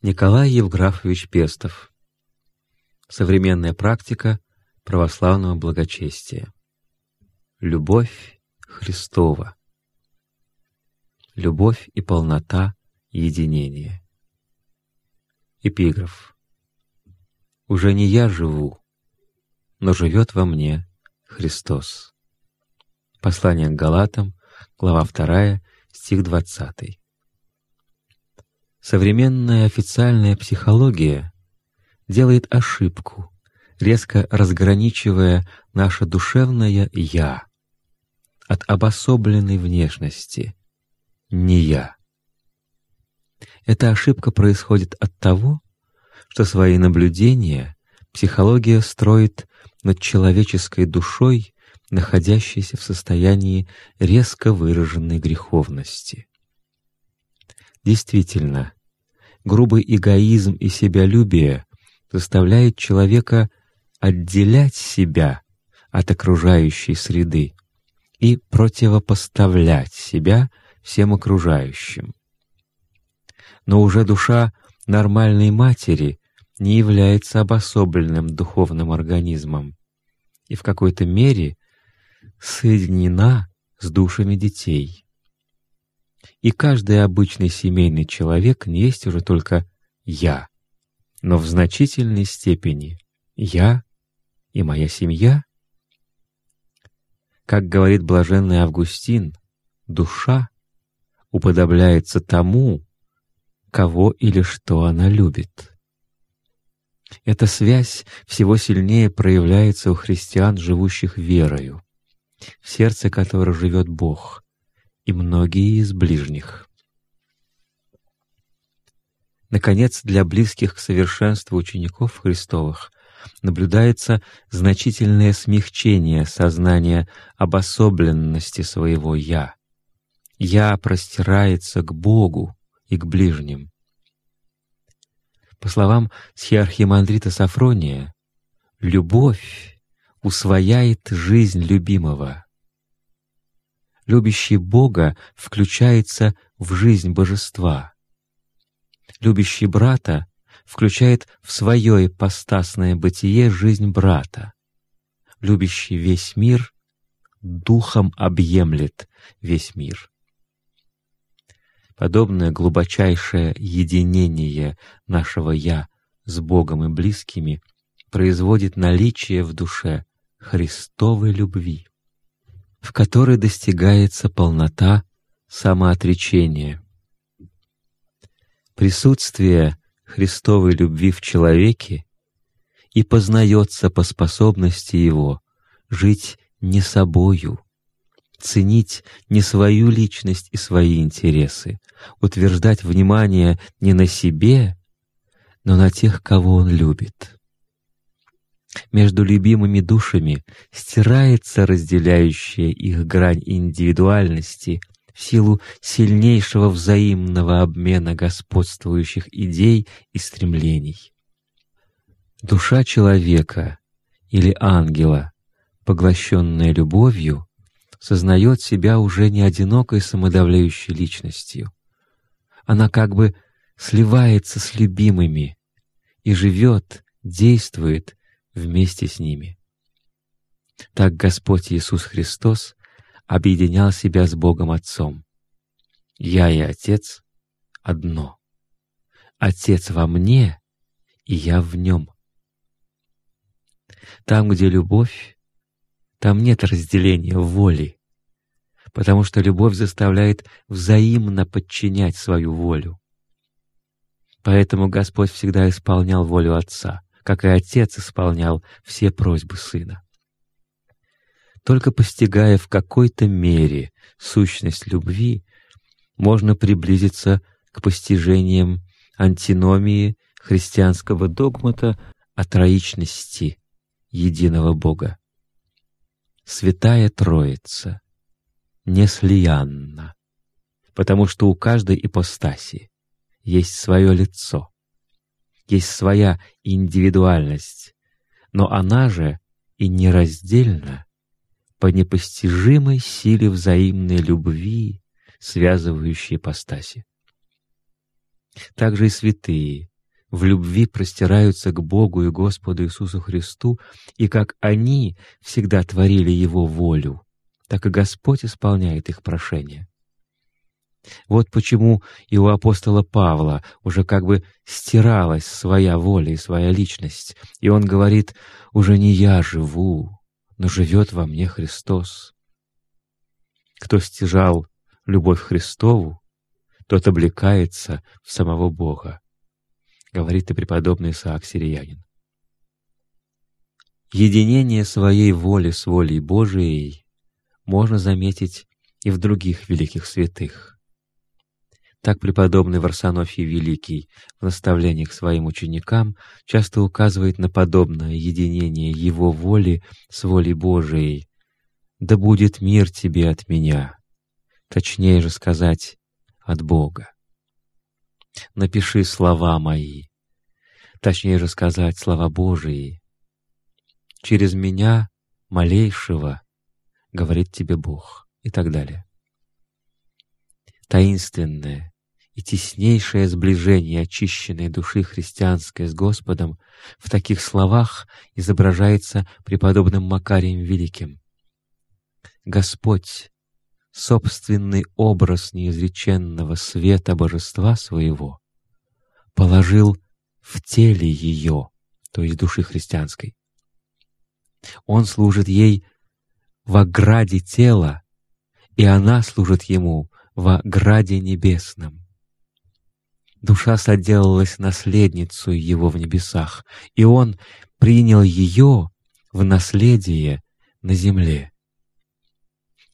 Николай Евграфович Пестов. Современная практика православного благочестия. Любовь Христова. Любовь и полнота единения. Эпиграф. «Уже не я живу, но живет во мне Христос». Послание к Галатам, глава 2, стих 20. Современная официальная психология делает ошибку, резко разграничивая наше душевное «я» от обособленной внешности «не я». Эта ошибка происходит от того, что свои наблюдения психология строит над человеческой душой, находящейся в состоянии резко выраженной греховности. Действительно, грубый эгоизм и себялюбие заставляет человека отделять себя от окружающей среды и противопоставлять себя всем окружающим. Но уже душа нормальной матери не является обособленным духовным организмом и в какой-то мере соединена с душами детей. И каждый обычный семейный человек не есть уже только «я», но в значительной степени «я» и моя семья. Как говорит блаженный Августин, душа уподобляется тому, кого или что она любит. Эта связь всего сильнее проявляется у христиан, живущих верою, в сердце которых живет Бог, и многие из ближних. Наконец, для близких к совершенству учеников Христовых наблюдается значительное смягчение сознания обособленности своего «я». «Я» простирается к Богу и к ближним. По словам схиархимандрита Сафрония, «любовь усвояет жизнь любимого» любящий Бога включается в жизнь божества. Любящий брата включает в свое ипостасное бытие жизнь брата. Любящий весь мир духом объемлет весь мир. Подобное глубочайшее единение нашего «я» с Богом и близкими производит наличие в душе Христовой любви в которой достигается полнота самоотречения. Присутствие Христовой любви в человеке и познается по способности его жить не собою, ценить не свою личность и свои интересы, утверждать внимание не на себе, но на тех, кого он любит между любимыми душами стирается разделяющая их грань индивидуальности в силу сильнейшего взаимного обмена господствующих идей и стремлений. Душа человека или ангела, поглощенная любовью, сознает себя уже не одинокой самодавляющей личностью. Она как бы сливается с любимыми и живет, действует вместе с ними. Так Господь Иисус Христос объединял себя с Богом Отцом. «Я и Отец — одно. Отец во мне, и я в нем». Там, где любовь, там нет разделения воли, потому что любовь заставляет взаимно подчинять свою волю. Поэтому Господь всегда исполнял волю Отца — как и Отец исполнял все просьбы Сына. Только постигая в какой-то мере сущность любви, можно приблизиться к постижениям антиномии христианского догмата о троичности единого Бога. Святая Троица неслиянна, потому что у каждой ипостаси есть свое лицо, есть своя индивидуальность, но она же и нераздельна по непостижимой силе взаимной любви, связывающей ипостаси. Также и святые в любви простираются к Богу и Господу Иисусу Христу, и как они всегда творили Его волю, так и Господь исполняет их прошение. Вот почему и у апостола Павла уже как бы стиралась своя воля и своя личность, и он говорит «Уже не я живу, но живет во мне Христос». Кто стяжал любовь Христову, тот облекается в самого Бога, говорит и преподобный Исаак Сириянин. Единение своей воли с волей Божией можно заметить и в других великих святых. Так преподобный Варсонофий Великий в наставлениях своим ученикам часто указывает на подобное единение его воли с волей Божией. «Да будет мир тебе от меня», точнее же сказать, от Бога. Напиши слова мои, точнее же сказать, слова Божии. Через меня, малейшего, говорит тебе Бог, и так далее. Таинственное и теснейшее сближение очищенной души христианской с Господом в таких словах изображается преподобным Макарием Великим. Господь собственный образ неизреченного света божества своего положил в теле ее, то есть души христианской. Он служит ей в ограде тела, и она служит ему в ограде небесном. Душа соделалась наследницей его в небесах, и он принял ее в наследие на земле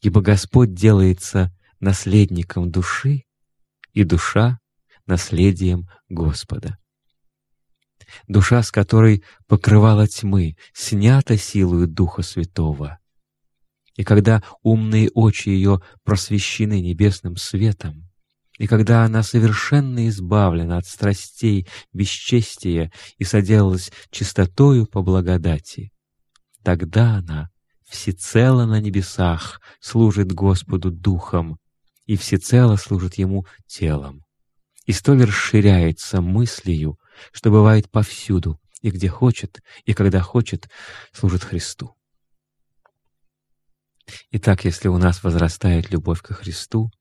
ибо Господь делается наследником души, и душа — наследием Господа. Душа, с которой покрывала тьмы, снята силою Духа Святого. И когда умные очи ее просвещены небесным светом, и когда она совершенно избавлена от страстей, бесчестия и соделалась чистотою по благодати, тогда она всецело на небесах служит Господу Духом и всецело служит Ему телом. И столь расширяется мыслью, что бывает повсюду, и где хочет, и когда хочет, служит Христу. Итак, если у нас возрастает любовь ко Христу,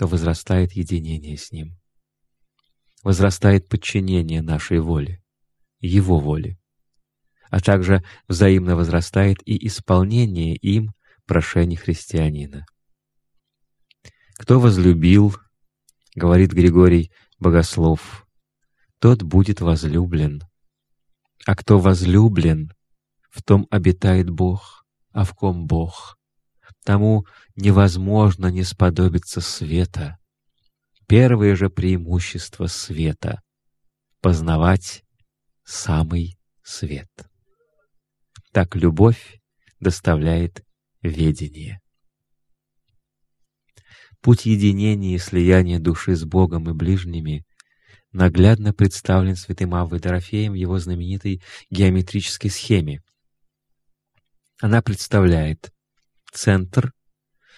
то возрастает единение с Ним. Возрастает подчинение нашей воле, Его воле а также взаимно возрастает и исполнение им прошений христианина. «Кто возлюбил, — говорит Григорий Богослов, — тот будет возлюблен, а кто возлюблен, в том обитает Бог, а в ком Бог, тому невозможно не сподобиться света. Первое же преимущество света — познавать самый свет. Так любовь доставляет ведение. Путь единения и слияния души с Богом и ближними наглядно представлен святым Аввой Дорофеем в его знаменитой геометрической схеме. Она представляет центр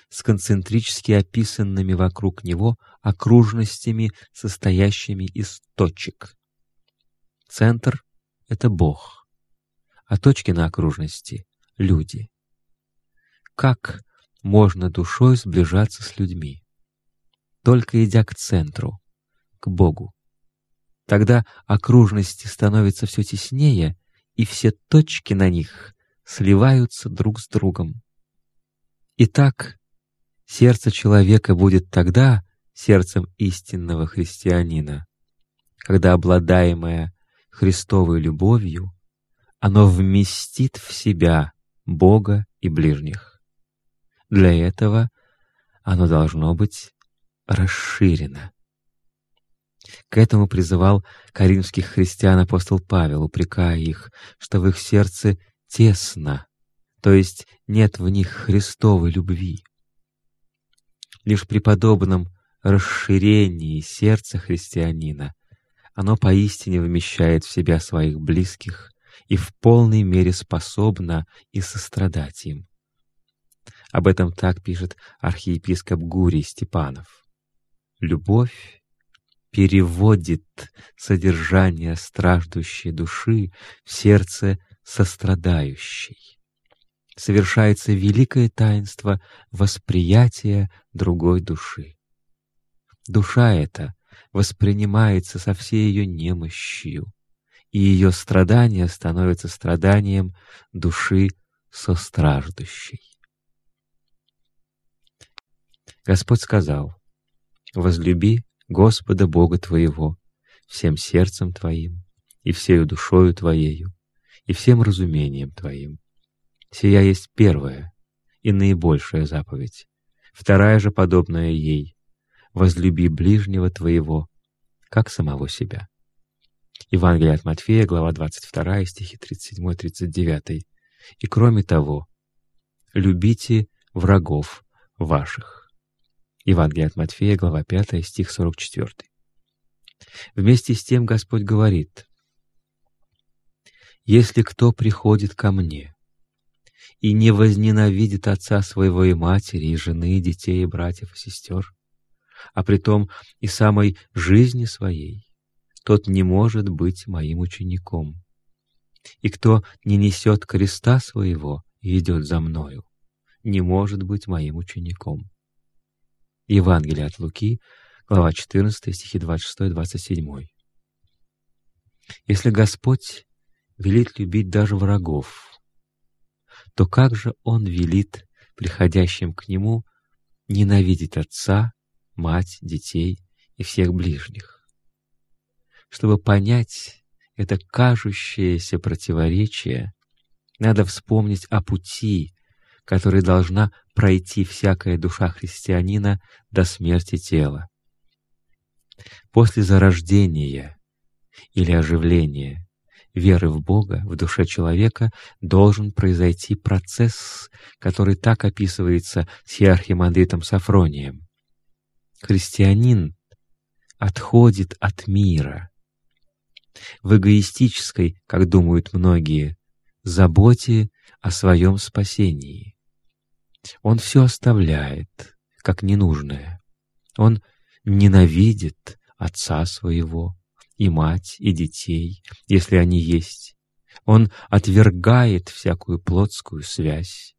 с концентрически описанными вокруг него окружностями, состоящими из точек. Центр — это Бог — а точки на окружности — люди. Как можно душой сближаться с людьми? Только идя к центру, к Богу. Тогда окружности становятся все теснее, и все точки на них сливаются друг с другом. Итак, сердце человека будет тогда сердцем истинного христианина, когда обладаемое Христовой любовью оно вместит в себя Бога и ближних. Для этого оно должно быть расширено. К этому призывал каримских христиан апостол Павел, упрекая их, что в их сердце тесно, то есть нет в них Христовой любви. Лишь при подобном расширении сердца христианина оно поистине вмещает в себя своих близких и в полной мере способна и сострадать им. Об этом так пишет архиепископ Гурий Степанов. Любовь переводит содержание страждущей души в сердце сострадающей. Совершается великое таинство восприятия другой души. Душа эта воспринимается со всей ее немощью, и ее страдание становится страданием души состраждущей. Господь сказал, «Возлюби Господа Бога твоего всем сердцем твоим, и всею душою твоею, и всем разумением твоим. Сия есть первая и наибольшая заповедь. Вторая же, подобная ей, возлюби ближнего твоего, как самого себя. Евангелие от Матфея, глава 22, стихи 37-39. И кроме того, любите врагов ваших. Евангелие от Матфея, глава 5, стих 44. Вместе с тем Господь говорит, «Если кто приходит ко мне и не возненавидит отца своего и матери, и жены, и детей, и братьев, и сестер, а притом и самой жизни своей, тот не может быть моим учеником. И кто не несет креста своего и идет за мною, не может быть моим учеником. Евангелие от Луки, глава 14, стихи 26-27. Если Господь велит любить даже врагов, то как же Он велит приходящим к Нему ненавидеть отца, мать, детей и всех ближних? Чтобы понять это кажущееся противоречие, надо вспомнить о пути, который должна пройти всякая душа христианина до смерти тела. После зарождения или оживления веры в Бога в душе человека должен произойти процесс, который так описывается сиархимандритом Сафронием. Христианин отходит от мира. В эгоистической, как думают многие, заботе о своем спасении. Он все оставляет, как ненужное. Он ненавидит отца своего, и мать, и детей, если они есть. Он отвергает всякую плотскую связь.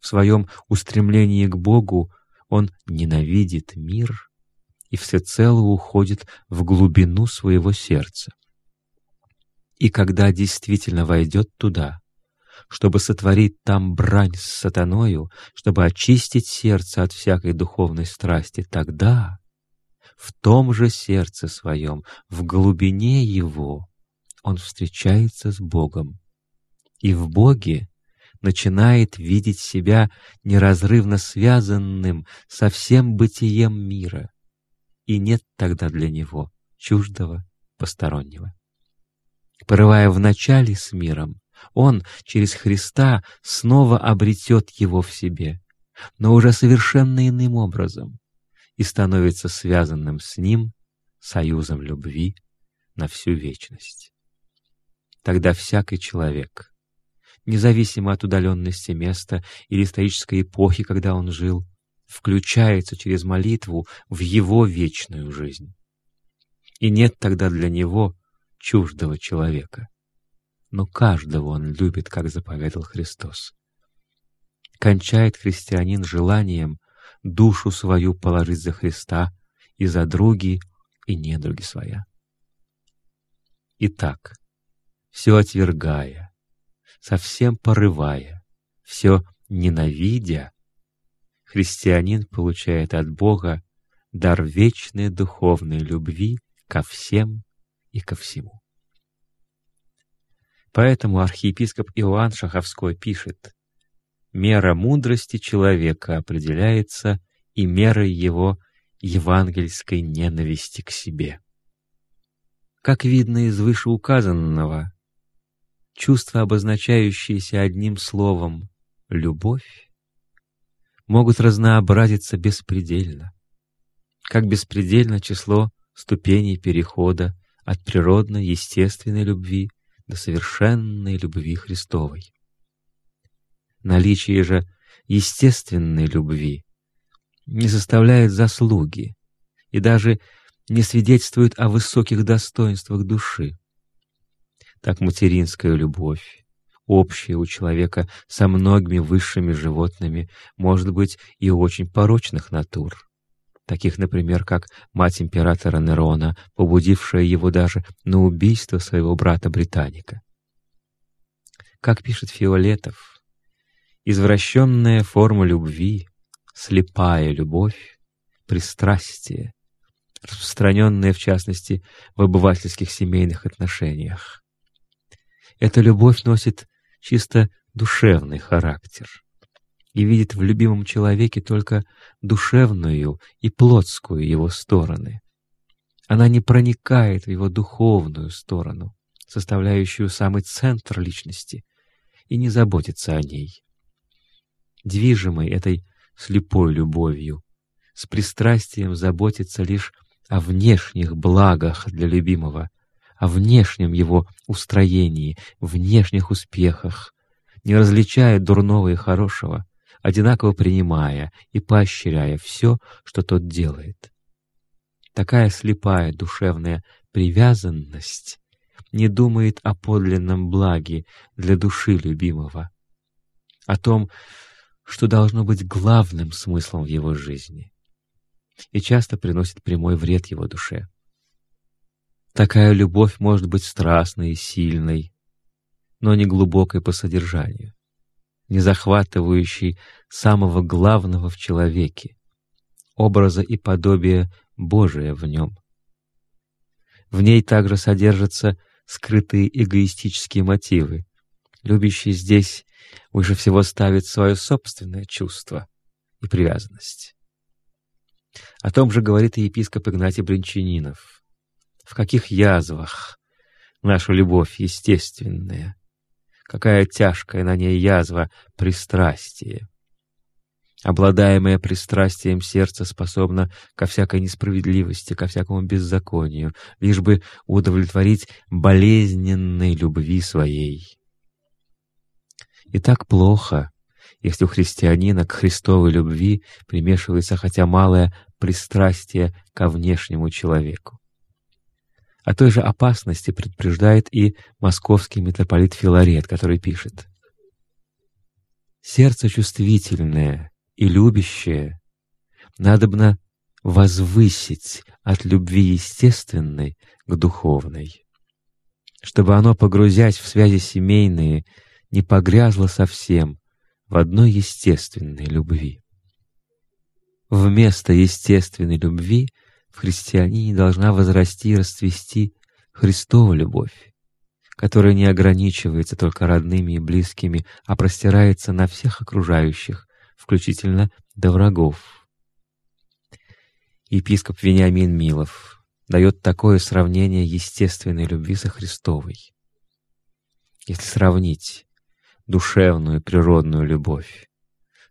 В своем устремлении к Богу он ненавидит мир и всецело уходит в глубину своего сердца. И когда действительно войдет туда, чтобы сотворить там брань с сатаною, чтобы очистить сердце от всякой духовной страсти, тогда в том же сердце своем, в глубине его, он встречается с Богом. И в Боге начинает видеть себя неразрывно связанным со всем бытием мира, и нет тогда для него чуждого, постороннего. Порывая начале с миром, он через Христа снова обретет его в себе, но уже совершенно иным образом и становится связанным с ним союзом любви на всю вечность. Тогда всякий человек, независимо от удаленности места или исторической эпохи, когда он жил, включается через молитву в его вечную жизнь. И нет тогда для него чуждого человека — но каждого он любит, как заповедал Христос. Кончает христианин желанием душу свою положить за Христа и за други и недруги своя. Итак, все отвергая, совсем порывая, все ненавидя, христианин получает от Бога дар вечной духовной любви ко всем и ко всему. Поэтому архиепископ Иоанн Шаховской пишет, «Мера мудрости человека определяется и мерой его евангельской ненависти к себе». Как видно из вышеуказанного, чувства, обозначающиеся одним словом «любовь», могут разнообразиться беспредельно, как беспредельно число ступеней перехода от природной, естественной любви до совершенной любви Христовой. Наличие же естественной любви не составляет заслуги и даже не свидетельствует о высоких достоинствах души. Так материнская любовь, общая у человека со многими высшими животными, может быть и очень порочных натур, таких, например, как мать императора Нерона, побудившая его даже на убийство своего брата-британика. Как пишет Фиолетов, извращенная форма любви, слепая любовь, пристрастие, распространенное в частности в обывательских семейных отношениях. Эта любовь носит чисто душевный характер и видит в любимом человеке только душевную и плотскую его стороны. Она не проникает в его духовную сторону, составляющую самый центр личности, и не заботится о ней. Движимый этой слепой любовью, с пристрастием заботится лишь о внешних благах для любимого, о внешнем его устроении, внешних успехах, не различая дурного и хорошего, одинаково принимая и поощряя все, что тот делает. Такая слепая душевная привязанность не думает о подлинном благе для души любимого, о том, что должно быть главным смыслом в его жизни, и часто приносит прямой вред его душе. Такая любовь может быть страстной и сильной, но не глубокой по содержанию, не захватывающей самого главного в человеке, образа и подобия Божия в нем. В ней также содержатся скрытые эгоистические мотивы. Любящий здесь выше всего ставит свое собственное чувство и привязанность. О том же говорит и епископ Игнатий Бринчанинов — в каких язвах наша любовь естественная, какая тяжкая на ней язва пристрастие. Обладаемое пристрастием сердце способно ко всякой несправедливости, ко всякому беззаконию, лишь бы удовлетворить болезненной любви своей. И так плохо, если у христианина к Христовой любви примешивается хотя малое пристрастие ко внешнему человеку. О той же опасности предупреждает и московский митрополит Филарет, который пишет. «Сердце чувствительное и любящее надобно возвысить от любви естественной к духовной, чтобы оно, погрузясь в связи семейные, не погрязло совсем в одной естественной любви. Вместо естественной любви в христианине должна возрасти и расцвести Христова любовь, которая не ограничивается только родными и близкими, а простирается на всех окружающих, включительно до врагов. Епископ Вениамин Милов дает такое сравнение естественной любви со Христовой. Если сравнить душевную природную любовь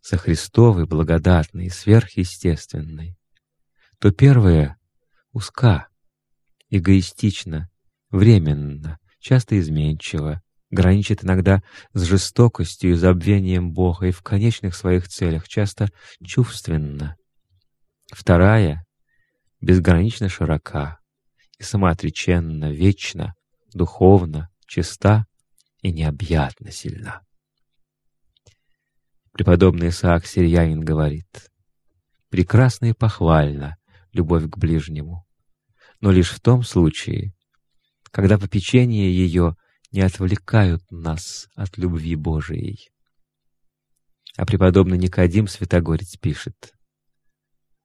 со Христовой, благодатной и сверхъестественной, то первое узка, эгоистична, временно, часто изменчива, граничит иногда с жестокостью и забвением Бога и в конечных своих целях часто чувственно. Вторая — безгранично широка и самоотреченно, вечно, духовно, чиста и необъятно сильна. Преподобный Исаак Сирьянин говорит, «Прекрасно и похвально любовь к ближнему, но лишь в том случае, когда попечения ее не отвлекают нас от любви Божией. А преподобный Никодим Святогорец пишет,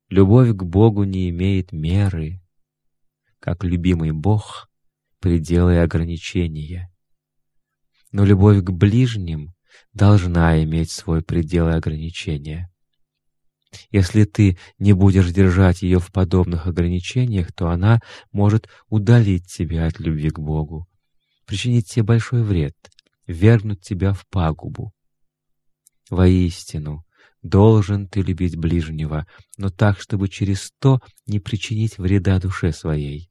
«Любовь к Богу не имеет меры, как любимый Бог — пределы ограничения. Но любовь к ближним должна иметь свой предел и ограничения. Если ты не будешь держать ее в подобных ограничениях, то она может удалить тебя от любви к Богу, причинить тебе большой вред, вергнуть тебя в пагубу. Воистину, должен ты любить ближнего, но так, чтобы через то не причинить вреда душе своей.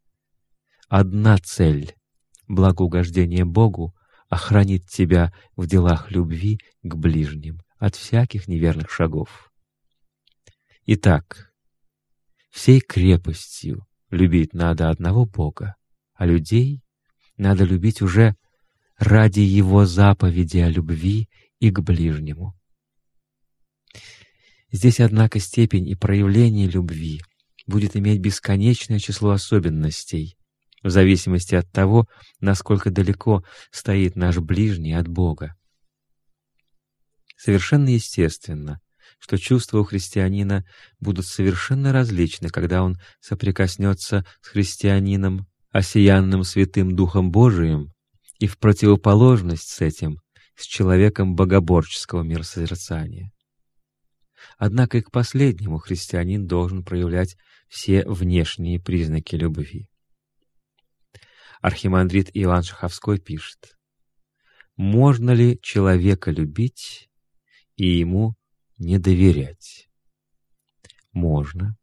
Одна цель — благоугождение Богу — охранит тебя в делах любви к ближним от всяких неверных шагов. Итак, всей крепостью любить надо одного Бога, а людей надо любить уже ради Его заповеди о любви и к ближнему. Здесь, однако, степень и проявление любви будет иметь бесконечное число особенностей, в зависимости от того, насколько далеко стоит наш ближний от Бога. Совершенно естественно, что чувства у христианина будут совершенно различны, когда он соприкоснется с христианином, осиянным святым Духом Божиим, и в противоположность с этим с человеком богоборческого миросозерцания. Однако и к последнему христианин должен проявлять все внешние признаки любви. Архимандрит Иван Шаховской пишет, «Можно ли человека любить и ему не доверять?» Можно.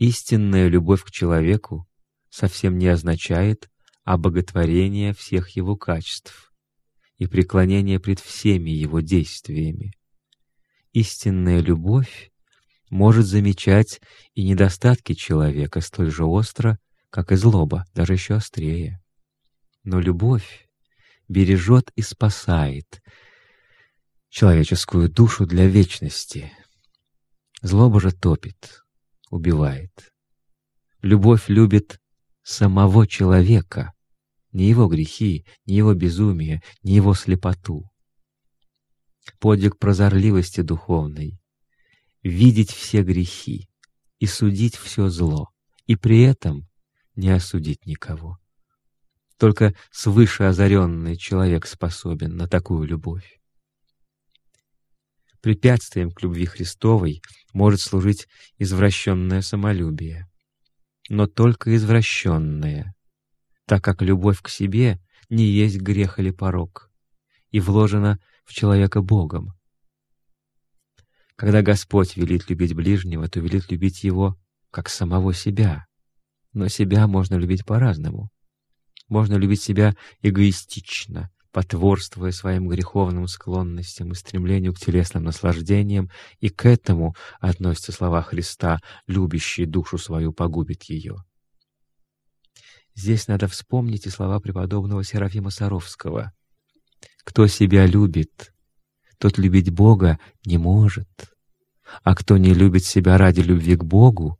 Истинная любовь к человеку совсем не означает обоготворение всех его качеств и преклонение пред всеми его действиями. Истинная любовь может замечать и недостатки человека столь же остро, как и злоба, даже еще острее. Но любовь бережет и спасает человеческую душу для вечности. Злоба же топит, убивает. Любовь любит самого человека, не его грехи, не его безумие, не его слепоту. Подвиг прозорливости духовной — видеть все грехи и судить все зло, и при этом не осудить никого. Только свыше озаренный человек способен на такую любовь. Препятствием к любви Христовой может служить извращенное самолюбие, но только извращенное, так как любовь к себе не есть грех или порок, и вложена в человека Богом. Когда Господь велит любить ближнего, то велит любить его как самого себя. Но себя можно любить по-разному. Можно любить себя эгоистично, потворствуя своим греховным склонностям и стремлению к телесным наслаждениям, и к этому относятся слова Христа «любящий душу свою погубит ее». Здесь надо вспомнить и слова преподобного Серафима Саровского. «Кто себя любит, тот любить Бога не может, а кто не любит себя ради любви к Богу,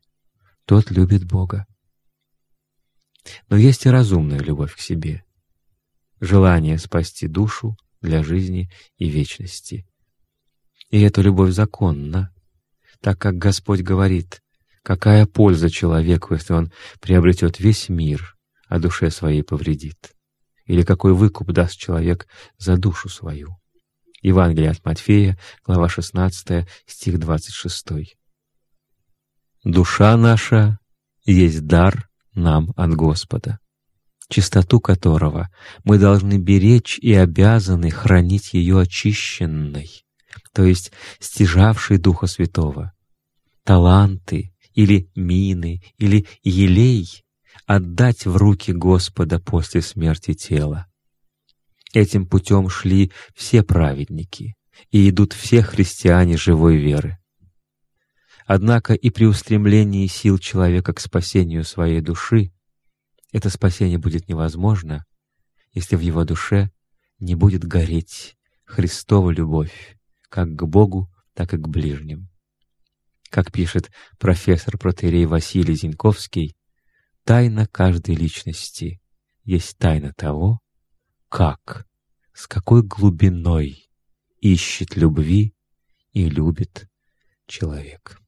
тот любит Бога». Но есть и разумная любовь к себе, желание спасти душу для жизни и вечности. И эта любовь законна, так как Господь говорит, какая польза человеку, если он приобретет весь мир — а душе своей повредит? Или какой выкуп даст человек за душу свою? Евангелие от Матфея, глава 16, стих 26. «Душа наша есть дар нам от Господа, чистоту которого мы должны беречь и обязаны хранить ее очищенной, то есть стяжавшей Духа Святого. Таланты или мины или елей отдать в руки Господа после смерти тела. Этим путем шли все праведники и идут все христиане живой веры. Однако и при устремлении сил человека к спасению своей души это спасение будет невозможно, если в его душе не будет гореть Христова любовь как к Богу, так и к ближним. Как пишет профессор протерей Василий Зиньковский, Тайна каждой личности есть тайна того, как, с какой глубиной ищет любви и любит человек.